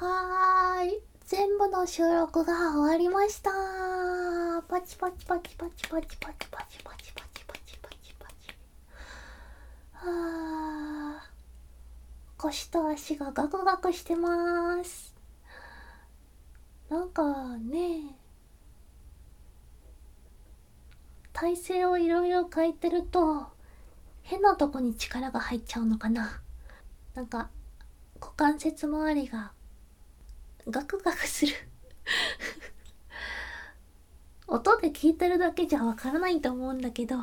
はーい。全部の収録が終わりましたパチパチパチパチパチパチパチパチパチパチパチパチ。はー。腰と足がガクガクしてます。なんかね、体勢をいろいろ変えてると、変なとこに力が入っちゃうのかな。なんか、股関節周りがガクガクする。音で聞いてるだけじゃわからないと思うんだけど。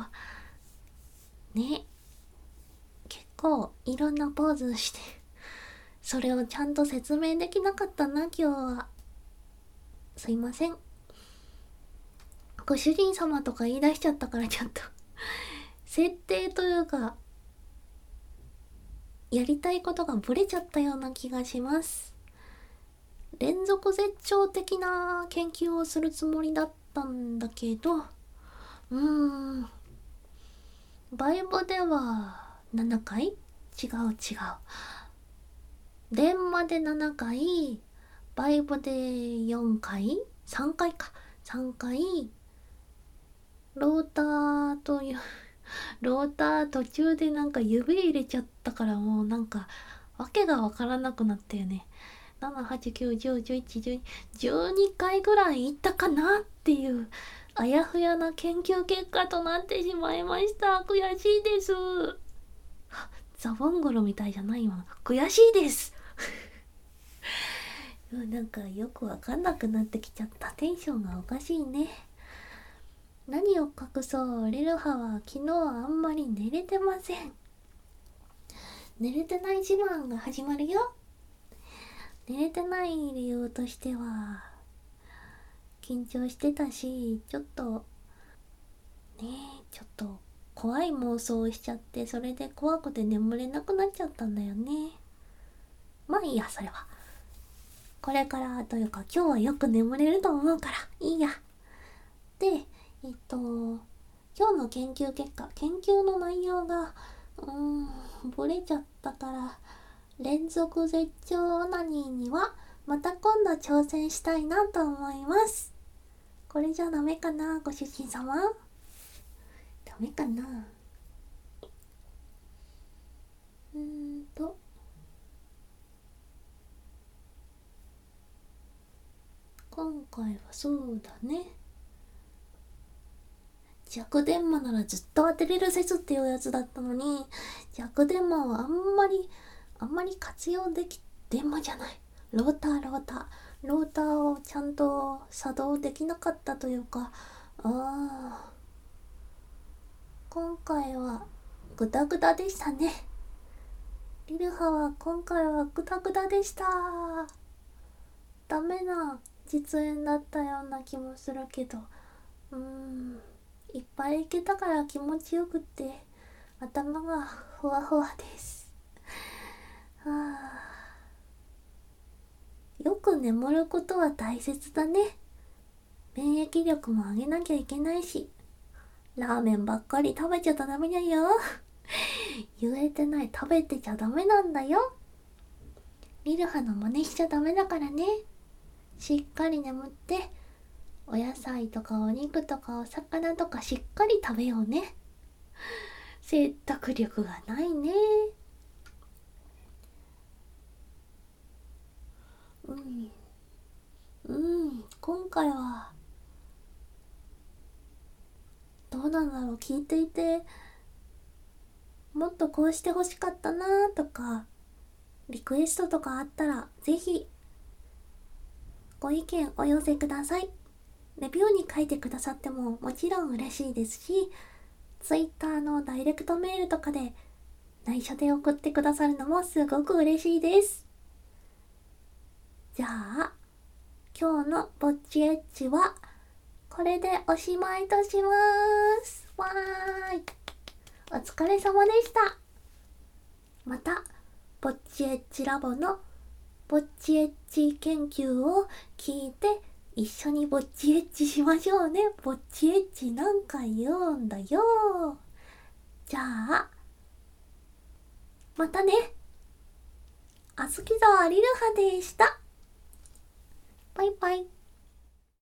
ね。結構いろんなポーズして。それをちゃんと説明できなかったな今日は。すいません。ご主人様とか言い出しちゃったからちょっと。設定というかやりたいことがブレちゃったような気がします。連続絶頂的な研究をするつもりだったんだけどうーんバイブでは7回？違う違う。電話で7回バイブで4回？3回か。3回ローターというローター途中でなんか指入れちゃったからもうなんかわけがわからなくなったよね。789101112回ぐらい行ったかなっていうあやふやな研究結果となってしまいました。悔しいです。ザボンゴロみたいじゃないわ。悔しいです。なんかよくわかんなくなってきちゃったテンションがおかしいね。何を隠そう。リルハは昨日あんまり寝れてません。寝れてない自慢が始まるよ。寝れてない理由としては緊張してたしちょっとねえちょっと怖い妄想をしちゃってそれで怖くて眠れなくなっちゃったんだよね。まあいいやそれは。これからというか今日はよく眠れると思うからいいや。でえっと今日の研究結果研究の内容がうーんブレちゃったから連続絶頂オナニーにはまた今度挑戦したいなと思います。これじゃダメかなご主人様？ダメかな？うんと。今回はそうだね。弱電話ならずっと当てれる説っていうやつだったのに弱電話はあんまりあんまり活用でき電話じゃない。ローターローター。ローターをちゃんと作動できなかったというかああ今回はグダグダでしたね。リルハは今回はグダグダでした。ダメな実演だったような気もするけど。うん。いっぱいいけたから気持ちよくって頭がふわふわですはあよく眠ることは大切だね。免疫力も上げなきゃいけないしラーメンばっかり食べちゃダメだよ。言えてない食べてちゃダメなんだよ。リルハの真似しちゃダメだからね。しっかり眠ってお野菜とかお肉とかお魚とかしっかり食べようね。説得力がないねうんうん今回はどうなんだろう聞いていてもっとこうしてほしかったなとかリクエストとかあったらぜひご意見お寄せください。レビューに書いてくださってももちろん嬉しいですし Twitter のダイレクトメールとかで内緒で送ってくださるのもすごく嬉しいです。じゃあ今日のぼっちエッチはこれでおしまいとします。わーい。お疲れ様でした。またぼっちエッチラボのぼっちエッチ研究を聞いて一緒にぼっちエッチしましょうね。ぼっちエッチ何回言うんだよ。じゃあまたね。あずきざわりるはでした。バイバイ。